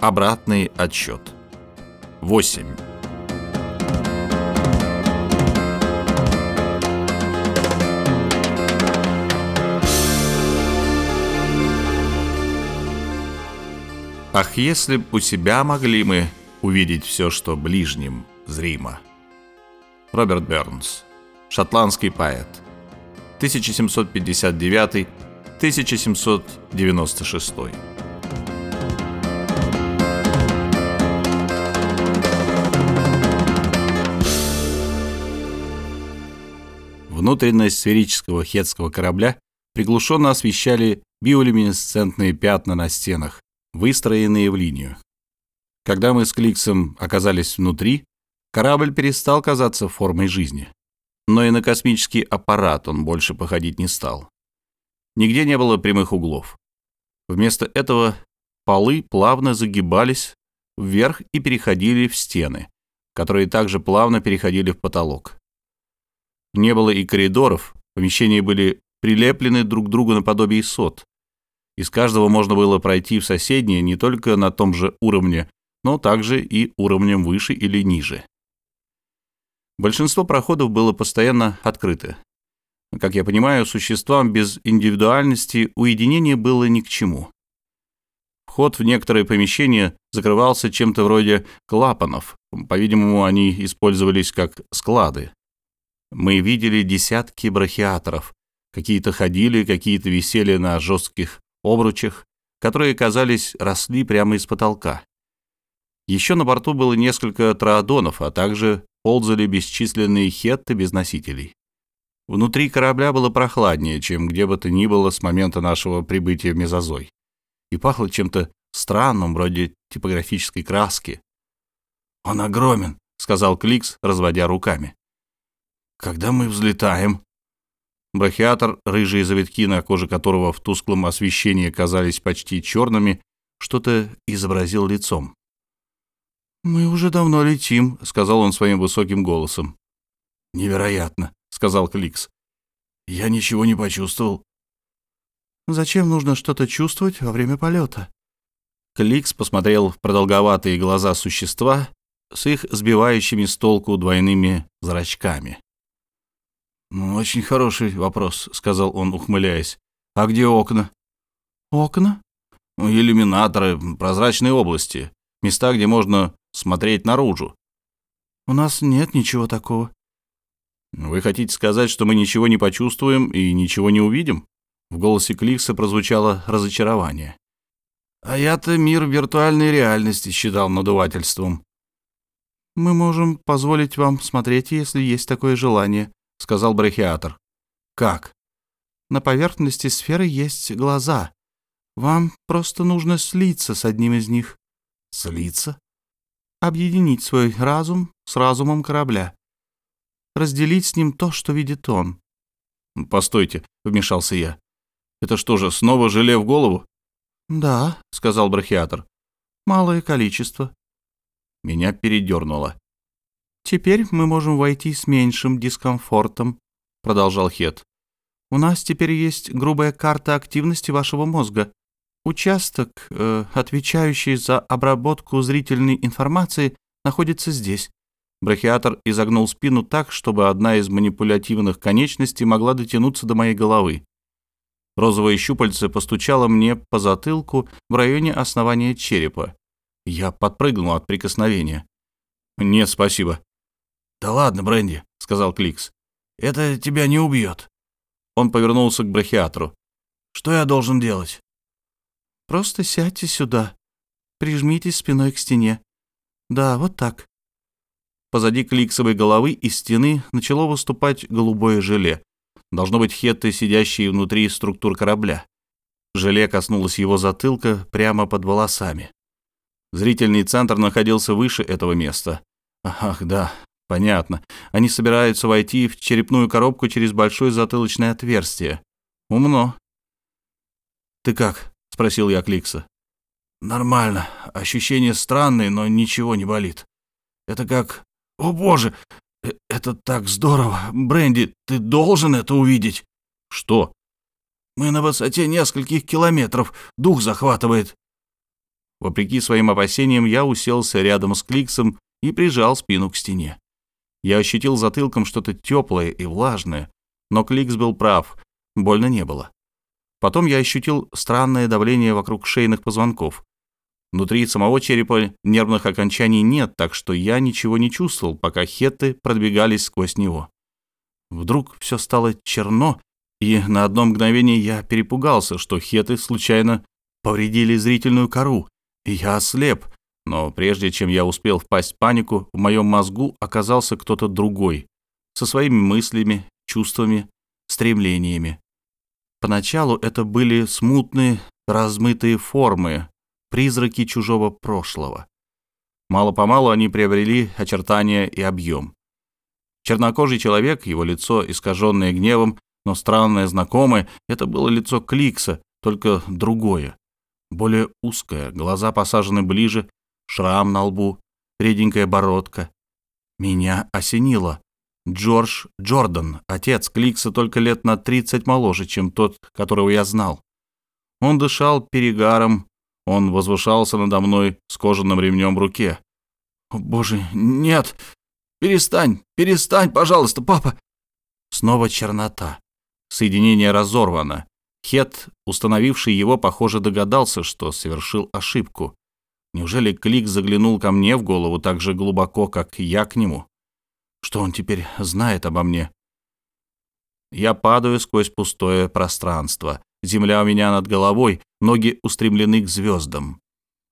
Обратный отсчет. 8. Ах, если б у себя могли мы увидеть все, что ближним зримо. Роберт Бернс, шотландский поэт. 1759-1796. Внутренность сферического хетского корабля приглушенно освещали биолюминесцентные пятна на стенах, выстроенные в линию. Когда мы с Кликсом оказались внутри, корабль перестал казаться формой жизни. Но и на космический аппарат он больше походить не стал. Нигде не было прямых углов. Вместо этого полы плавно загибались вверх и переходили в стены, которые также плавно переходили в потолок. Не было и коридоров, помещения были прилеплены друг к другу наподобие сот. Из каждого можно было пройти в соседнее не только на том же уровне, но также и уровнем выше или ниже. Большинство проходов было постоянно открыто. Как я понимаю, существам без индивидуальности уединение было ни к чему. Вход в некоторые помещения закрывался чем-то вроде клапанов. По-видимому, они использовались как склады. Мы видели десятки брахиаторов. Какие-то ходили, какие-то висели на жестких обручах, которые, казались, росли прямо из потолка. Еще на борту было несколько троодонов, а также ползали бесчисленные хетты без носителей. Внутри корабля было прохладнее, чем где бы то ни было с момента нашего прибытия в Мезозой, и пахло чем-то странным, вроде типографической краски. «Он огромен», — сказал Кликс, разводя руками. «Когда мы взлетаем?» Брахиатор, рыжие завитки, на коже которого в тусклом освещении казались почти черными, что-то изобразил лицом. «Мы уже давно летим», — сказал он своим высоким голосом. «Невероятно», — сказал Кликс. «Я ничего не почувствовал». «Зачем нужно что-то чувствовать во время полета?» Кликс посмотрел в продолговатые глаза существа с их сбивающими с толку двойными зрачками. «Ну, «Очень хороший вопрос», — сказал он, ухмыляясь. «А где окна?» «Окна?» «Иллюминаторы, прозрачные области, места, где можно смотреть наружу. У нас нет ничего такого. Вы хотите сказать, что мы ничего не почувствуем и ничего не увидим? В голосе Кликса прозвучало разочарование. А я-то мир виртуальной реальности считал надувательством. Мы можем позволить вам смотреть, если есть такое желание, сказал брахиатор. Как? На поверхности сферы есть глаза. Вам просто нужно слиться с одним из них. Слиться? объединить свой разум с разумом корабля, разделить с ним то, что видит он. «Постойте», — вмешался я. «Это что же, снова желе в голову?» «Да», — сказал брахиатор. «Малое количество». Меня передернуло. «Теперь мы можем войти с меньшим дискомфортом», — продолжал Хет. «У нас теперь есть грубая карта активности вашего мозга. Участок, э, отвечающий за обработку зрительной информации, находится здесь. Брахиатор изогнул спину так, чтобы одна из манипулятивных конечностей могла дотянуться до моей головы. Розовое щупальце постучало мне по затылку в районе основания черепа. Я подпрыгнул от прикосновения. «Нет, спасибо». «Да ладно, Бренди», — сказал Кликс. «Это тебя не убьет». Он повернулся к брахиатору. «Что я должен делать?» Просто сядьте сюда. Прижмитесь спиной к стене. Да, вот так. Позади кликсовой головы из стены начало выступать голубое желе. Должно быть хетты, сидящие внутри структур корабля. Желе коснулось его затылка прямо под волосами. Зрительный центр находился выше этого места. Ах, да, понятно. Они собираются войти в черепную коробку через большое затылочное отверстие. Умно. «Ты как?» — спросил я Кликса. «Нормально. Ощущения странные, но ничего не болит. Это как... О, боже! Э, это так здорово! Бренди, ты должен это увидеть!» «Что?» «Мы на высоте нескольких километров. Дух захватывает». Вопреки своим опасениям, я уселся рядом с Кликсом и прижал спину к стене. Я ощутил затылком что-то теплое и влажное, но Кликс был прав, больно не было. Потом я ощутил странное давление вокруг шейных позвонков. Внутри самого черепа нервных окончаний нет, так что я ничего не чувствовал, пока хетты продвигались сквозь него. Вдруг все стало черно, и на одно мгновение я перепугался, что хеты случайно повредили зрительную кору, и я ослеп. Но прежде чем я успел впасть в панику, в моем мозгу оказался кто-то другой, со своими мыслями, чувствами, стремлениями. Поначалу это были смутные, размытые формы, призраки чужого прошлого. Мало-помалу они приобрели очертания и объем. Чернокожий человек, его лицо, искаженное гневом, но странное, знакомое, это было лицо Кликса, только другое. Более узкое, глаза посажены ближе, шрам на лбу, реденькая бородка. Меня осенило. Джордж Джордан, отец Кликса, только лет на 30 моложе, чем тот, которого я знал. Он дышал перегаром, он возвышался надо мной с кожаным ремнем в руке. «О, боже, нет! Перестань, перестань, пожалуйста, папа!» Снова чернота. Соединение разорвано. Хет, установивший его, похоже, догадался, что совершил ошибку. Неужели Клик заглянул ко мне в голову так же глубоко, как я к нему? Что он теперь знает обо мне? Я падаю сквозь пустое пространство. Земля у меня над головой, ноги устремлены к звездам.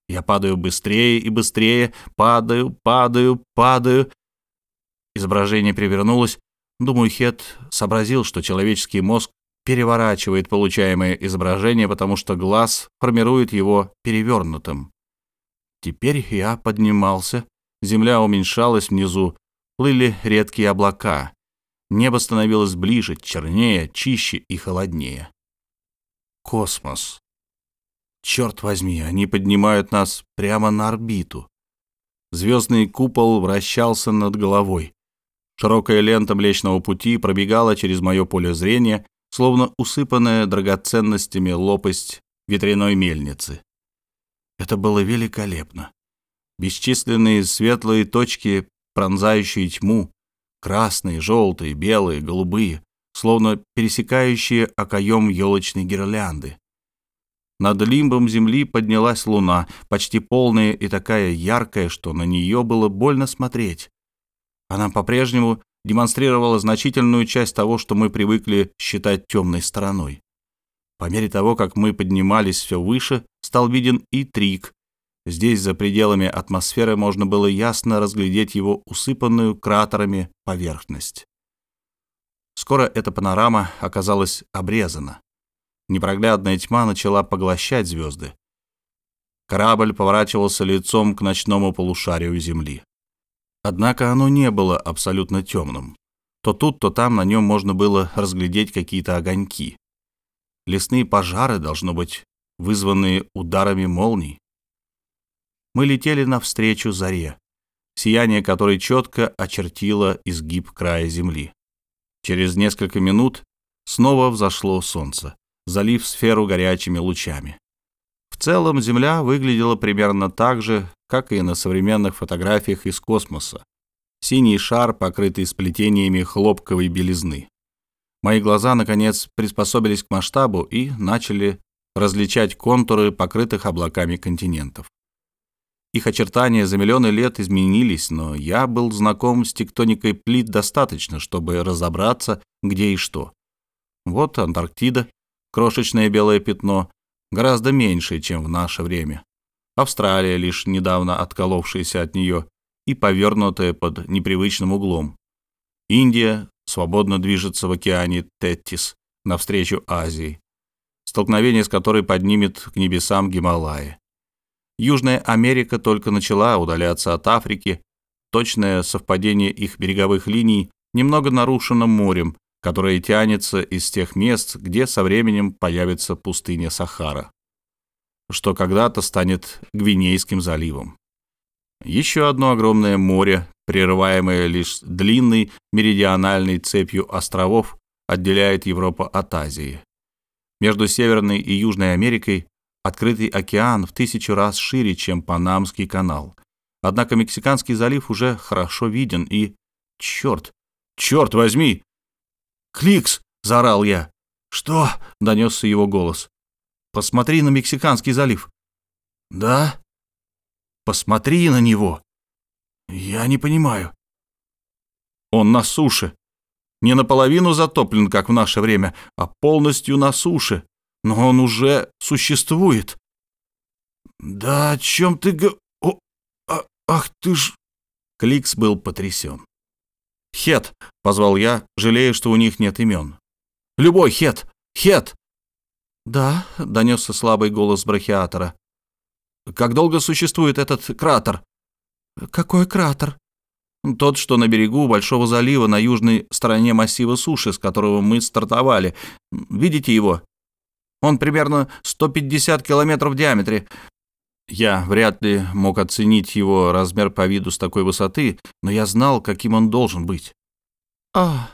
Я падаю быстрее и быстрее, падаю, падаю, падаю. Изображение перевернулось. Думаю, Хет сообразил, что человеческий мозг переворачивает получаемое изображение, потому что глаз формирует его перевернутым. Теперь я поднимался, земля уменьшалась внизу, плыли редкие облака. Небо становилось ближе, чернее, чище и холоднее. Космос. Черт возьми, они поднимают нас прямо на орбиту. Звездный купол вращался над головой. Широкая лента Млечного Пути пробегала через мое поле зрения, словно усыпанная драгоценностями лопасть ветряной мельницы. Это было великолепно. Бесчисленные светлые точки пронзающие тьму, красные, желтые, белые, голубые, словно пересекающие окоем елочной гирлянды. Над лимбом земли поднялась луна, почти полная и такая яркая, что на нее было больно смотреть. Она по-прежнему демонстрировала значительную часть того, что мы привыкли считать темной стороной. По мере того, как мы поднимались все выше, стал виден и Трик, Здесь, за пределами атмосферы, можно было ясно разглядеть его усыпанную кратерами поверхность. Скоро эта панорама оказалась обрезана. Непроглядная тьма начала поглощать звезды. Корабль поворачивался лицом к ночному полушарию Земли. Однако оно не было абсолютно темным. То тут, то там на нем можно было разглядеть какие-то огоньки. Лесные пожары, должно быть, вызванные ударами молний мы летели навстречу заре, сияние которой четко очертило изгиб края земли. Через несколько минут снова взошло солнце, залив сферу горячими лучами. В целом Земля выглядела примерно так же, как и на современных фотографиях из космоса. Синий шар, покрытый сплетениями хлопковой белизны. Мои глаза, наконец, приспособились к масштабу и начали различать контуры покрытых облаками континентов. Их очертания за миллионы лет изменились, но я был знаком с тектоникой плит достаточно, чтобы разобраться, где и что. Вот Антарктида, крошечное белое пятно, гораздо меньше, чем в наше время. Австралия, лишь недавно отколовшаяся от нее и повернутая под непривычным углом. Индия свободно движется в океане Теттис навстречу Азии, столкновение с которой поднимет к небесам Гималаи. Южная Америка только начала удаляться от Африки. Точное совпадение их береговых линий немного нарушено морем, которое тянется из тех мест, где со временем появится пустыня Сахара, что когда-то станет Гвинейским заливом. Еще одно огромное море, прерываемое лишь длинной меридиональной цепью островов, отделяет Европу от Азии. Между Северной и Южной Америкой Открытый океан в тысячу раз шире, чем Панамский канал. Однако Мексиканский залив уже хорошо виден и... Черт! Черт возьми! «Кликс!» — заорал я. «Что?» — донесся его голос. «Посмотри на Мексиканский залив». «Да?» «Посмотри на него». «Я не понимаю». «Он на суше. Не наполовину затоплен, как в наше время, а полностью на суше. Но он уже существует». «Да о чем ты г... О, а, ах ты ж...» Кликс был потрясен. «Хет!» — позвал я, жалея, что у них нет имен. «Любой Хет! Хет!» «Да», — донесся слабый голос брахиатора. «Как долго существует этот кратер?» «Какой кратер?» «Тот, что на берегу Большого залива на южной стороне массива суши, с которого мы стартовали. Видите его? Он примерно 150 километров в диаметре. Я вряд ли мог оценить его размер по виду с такой высоты, но я знал, каким он должен быть. «А,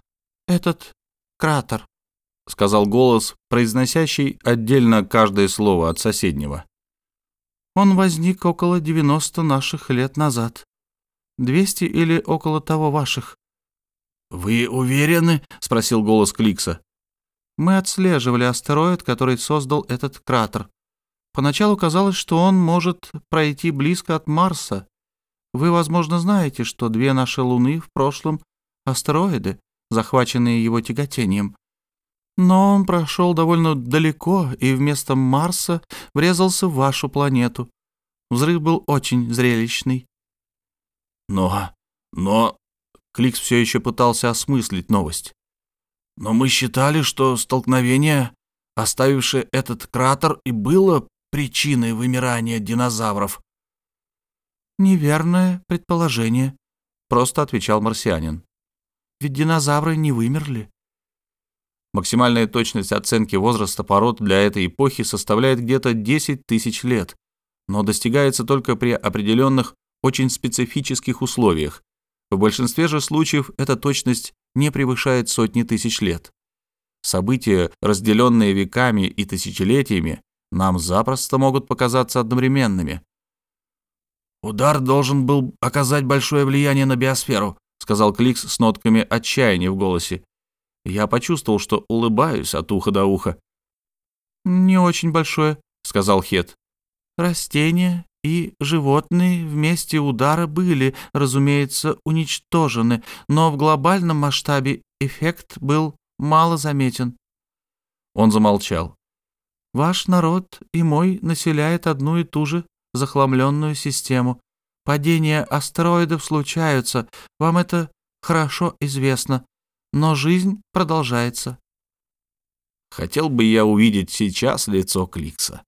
этот кратер», — сказал голос, произносящий отдельно каждое слово от соседнего. «Он возник около 90 наших лет назад. 200 или около того ваших». «Вы уверены?» — спросил голос Кликса. «Мы отслеживали астероид, который создал этот кратер. Поначалу казалось, что он может пройти близко от Марса. Вы, возможно, знаете, что две наши Луны в прошлом — астероиды, захваченные его тяготением. Но он прошел довольно далеко и вместо Марса врезался в вашу планету. Взрыв был очень зрелищный. Но... но... Кликс все еще пытался осмыслить новость. Но мы считали, что столкновение, оставившее этот кратер, и было причиной вымирания динозавров. «Неверное предположение», — просто отвечал марсианин. «Ведь динозавры не вымерли». Максимальная точность оценки возраста пород для этой эпохи составляет где-то 10 тысяч лет, но достигается только при определенных, очень специфических условиях. В большинстве же случаев эта точность не превышает сотни тысяч лет. События, разделенные веками и тысячелетиями, нам запросто могут показаться одновременными. «Удар должен был оказать большое влияние на биосферу», сказал Кликс с нотками отчаяния в голосе. Я почувствовал, что улыбаюсь от уха до уха. «Не очень большое», — сказал Хет. «Растения и животные вместе удара были, разумеется, уничтожены, но в глобальном масштабе эффект был мало заметен». Он замолчал. Ваш народ и мой населяет одну и ту же захламленную систему. Падения астероидов случаются, вам это хорошо известно, но жизнь продолжается. Хотел бы я увидеть сейчас лицо Кликса.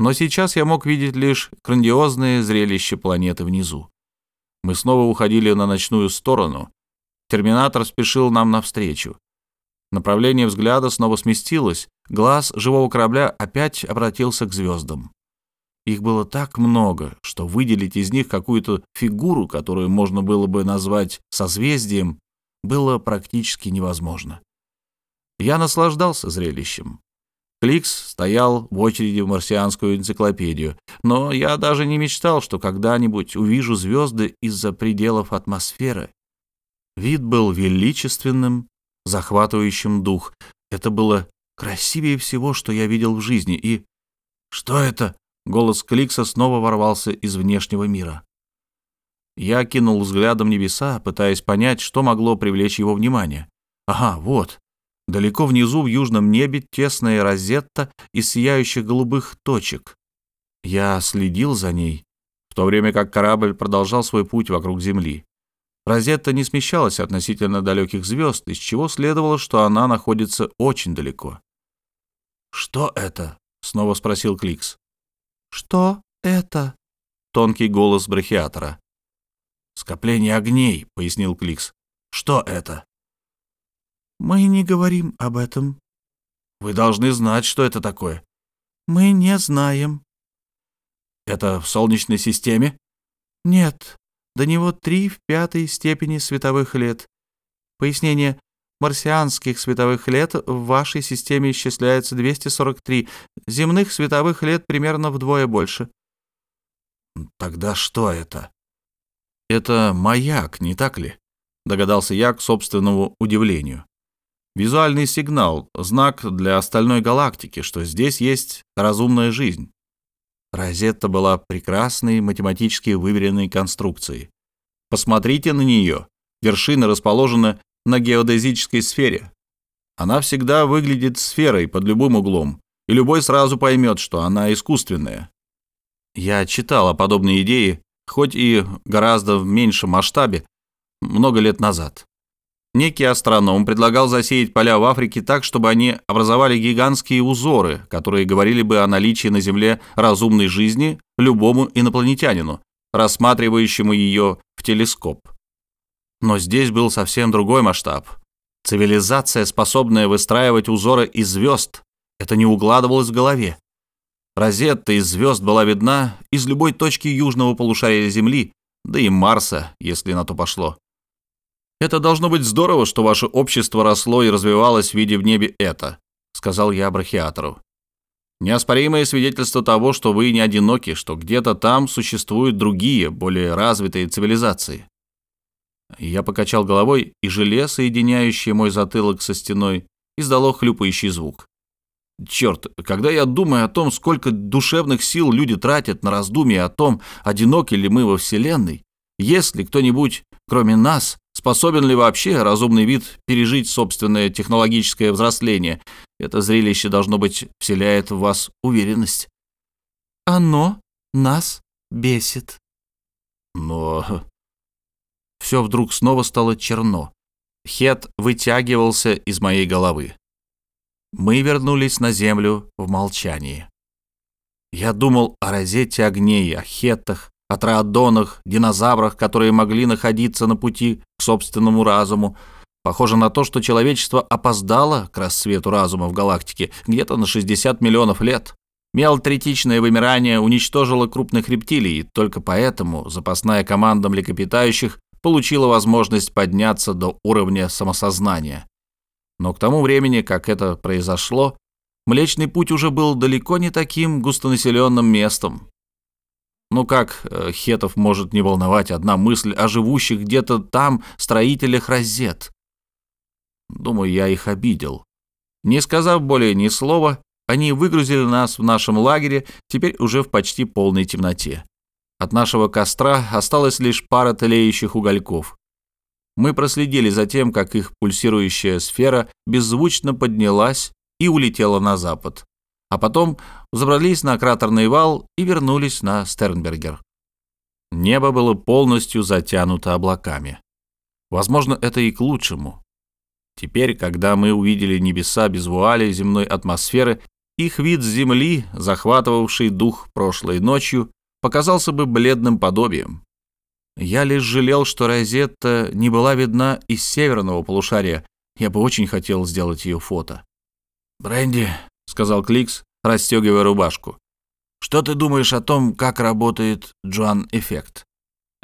Но сейчас я мог видеть лишь грандиозное зрелище планеты внизу. Мы снова уходили на ночную сторону. Терминатор спешил нам навстречу. Направление взгляда снова сместилось, глаз живого корабля опять обратился к звездам. Их было так много, что выделить из них какую-то фигуру, которую можно было бы назвать созвездием, было практически невозможно. Я наслаждался зрелищем. Кликс стоял в очереди в марсианскую энциклопедию, но я даже не мечтал, что когда-нибудь увижу звезды из-за пределов атмосферы. Вид был величественным, захватывающим дух. Это было красивее всего, что я видел в жизни, и... «Что это?» — голос Кликса снова ворвался из внешнего мира. Я кинул взглядом небеса, пытаясь понять, что могло привлечь его внимание. Ага, вот. Далеко внизу в южном небе тесная розетта из сияющих голубых точек. Я следил за ней, в то время как корабль продолжал свой путь вокруг Земли. Розетта не смещалась относительно далеких звезд, из чего следовало, что она находится очень далеко. «Что это?» — снова спросил Кликс. «Что это?» — тонкий голос брахиатора. «Скопление огней», — пояснил Кликс. «Что это?» «Мы не говорим об этом». «Вы должны знать, что это такое». «Мы не знаем». «Это в Солнечной системе?» «Нет, до него три в пятой степени световых лет. Пояснение. марсианских световых лет в вашей системе исчисляется 243, земных световых лет примерно вдвое больше. Тогда что это? Это маяк, не так ли? Догадался я к собственному удивлению. Визуальный сигнал, знак для остальной галактики, что здесь есть разумная жизнь. Розетта была прекрасной математически выверенной конструкцией. Посмотрите на нее. Вершина расположена на геодезической сфере. Она всегда выглядит сферой под любым углом, и любой сразу поймет, что она искусственная. Я читал о подобной идее, хоть и гораздо в меньшем масштабе, много лет назад. Некий астроном предлагал засеять поля в Африке так, чтобы они образовали гигантские узоры, которые говорили бы о наличии на Земле разумной жизни любому инопланетянину, рассматривающему ее в телескоп. Но здесь был совсем другой масштаб. Цивилизация, способная выстраивать узоры из звезд, это не укладывалось в голове. Розетта из звезд была видна из любой точки южного полушария Земли, да и Марса, если на то пошло. «Это должно быть здорово, что ваше общество росло и развивалось, видя в небе это», — сказал я брахиатору. «Неоспоримое свидетельство того, что вы не одиноки, что где-то там существуют другие, более развитые цивилизации». Я покачал головой, и желе, соединяющее мой затылок со стеной, издало хлюпающий звук. Черт, когда я думаю о том, сколько душевных сил люди тратят на раздумья о том, одиноки ли мы во Вселенной, есть ли кто-нибудь, кроме нас, способен ли вообще разумный вид пережить собственное технологическое взросление, это зрелище, должно быть, вселяет в вас уверенность. Оно нас бесит. Но все вдруг снова стало черно. Хет вытягивался из моей головы. Мы вернулись на землю в молчании. Я думал о розете огней, о хеттах, о троодонах, динозаврах, которые могли находиться на пути собственному разуму. Похоже на то, что человечество опоздало к рассвету разума в галактике где-то на 60 миллионов лет. Мелтретичное вымирание уничтожило крупных рептилий, и только поэтому запасная команда млекопитающих получила возможность подняться до уровня самосознания. Но к тому времени, как это произошло, Млечный Путь уже был далеко не таким густонаселенным местом. Ну как э, хетов может не волновать одна мысль о живущих где-то там строителях розет? Думаю, я их обидел. Не сказав более ни слова, они выгрузили нас в нашем лагере, теперь уже в почти полной темноте. От нашего костра осталась лишь пара тлеющих угольков. Мы проследили за тем, как их пульсирующая сфера беззвучно поднялась и улетела на запад. А потом забрались на кратерный вал и вернулись на Стернбергер. Небо было полностью затянуто облаками. Возможно, это и к лучшему. Теперь, когда мы увидели небеса без вуали земной атмосферы, их вид с Земли, захватывавший дух прошлой ночью, показался бы бледным подобием. Я лишь жалел, что Розетта не была видна из северного полушария. Я бы очень хотел сделать ее фото. «Бренди», — сказал Кликс, расстегивая рубашку, — «что ты думаешь о том, как работает Джоан-эффект?»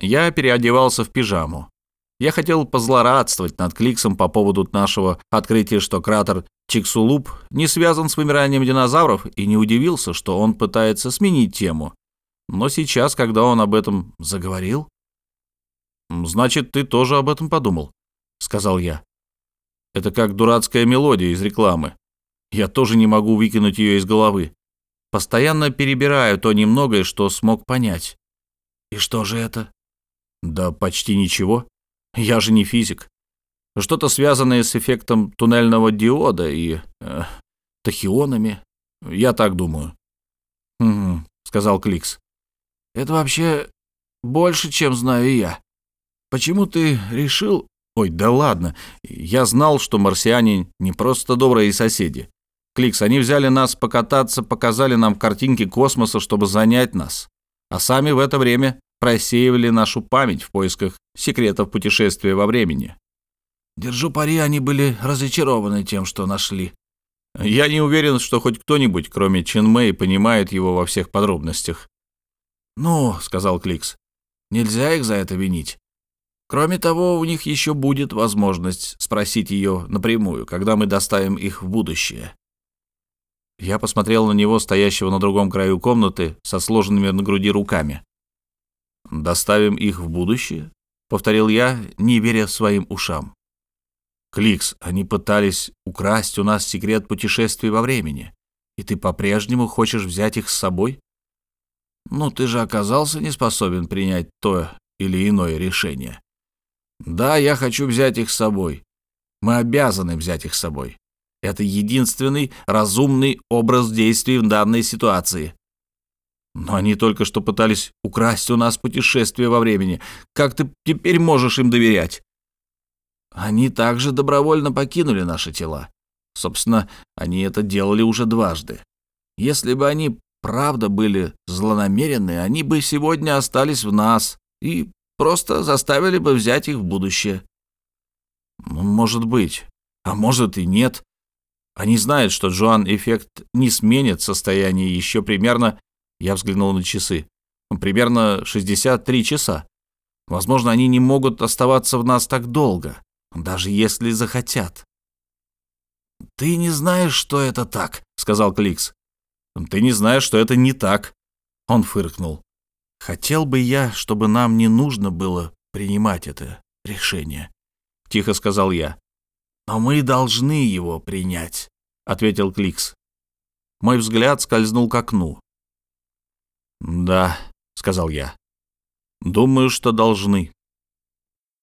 Я переодевался в пижаму. Я хотел позлорадствовать над Кликсом по поводу нашего открытия, что кратер Чиксулуп не связан с вымиранием динозавров, и не удивился, что он пытается сменить тему. Но сейчас, когда он об этом заговорил... «Значит, ты тоже об этом подумал», — сказал я. «Это как дурацкая мелодия из рекламы. Я тоже не могу выкинуть ее из головы. Постоянно перебираю то немногое, что смог понять». «И что же это?» «Да почти ничего. Я же не физик. Что-то связанное с эффектом туннельного диода и... Э, тахионами. Я так думаю». «Угу», — сказал Кликс. Это вообще больше, чем знаю я. Почему ты решил... Ой, да ладно. Я знал, что марсиане не просто добрые соседи. Кликс, они взяли нас покататься, показали нам картинки космоса, чтобы занять нас. А сами в это время просеивали нашу память в поисках секретов путешествия во времени. Держу пари, они были разочарованы тем, что нашли. Я не уверен, что хоть кто-нибудь, кроме Чен Мэй, понимает его во всех подробностях. «Ну», — сказал Кликс, — «нельзя их за это винить. Кроме того, у них еще будет возможность спросить ее напрямую, когда мы доставим их в будущее. Я посмотрел на него, стоящего на другом краю комнаты, со сложенными на груди руками. «Доставим их в будущее?» — повторил я, не веря своим ушам. «Кликс, они пытались украсть у нас секрет путешествий во времени, и ты по-прежнему хочешь взять их с собой?» «Ну, ты же оказался не способен принять то или иное решение. Да, я хочу взять их с собой. Мы обязаны взять их с собой. Это единственный разумный образ действий в данной ситуации. Но они только что пытались украсть у нас путешествие во времени. Как ты теперь можешь им доверять? Они также добровольно покинули наши тела. Собственно, они это делали уже дважды. Если бы они правда были злонамеренны, они бы сегодня остались в нас и просто заставили бы взять их в будущее. Может быть, а может и нет. Они знают, что Джоан-эффект не сменит состояние еще примерно, я взглянул на часы, примерно 63 часа. Возможно, они не могут оставаться в нас так долго, даже если захотят. «Ты не знаешь, что это так», — сказал Кликс. «Ты не знаешь, что это не так», — он фыркнул. «Хотел бы я, чтобы нам не нужно было принимать это решение», — тихо сказал я. «Но мы должны его принять», — ответил Кликс. Мой взгляд скользнул к окну. «Да», — сказал я. «Думаю, что должны».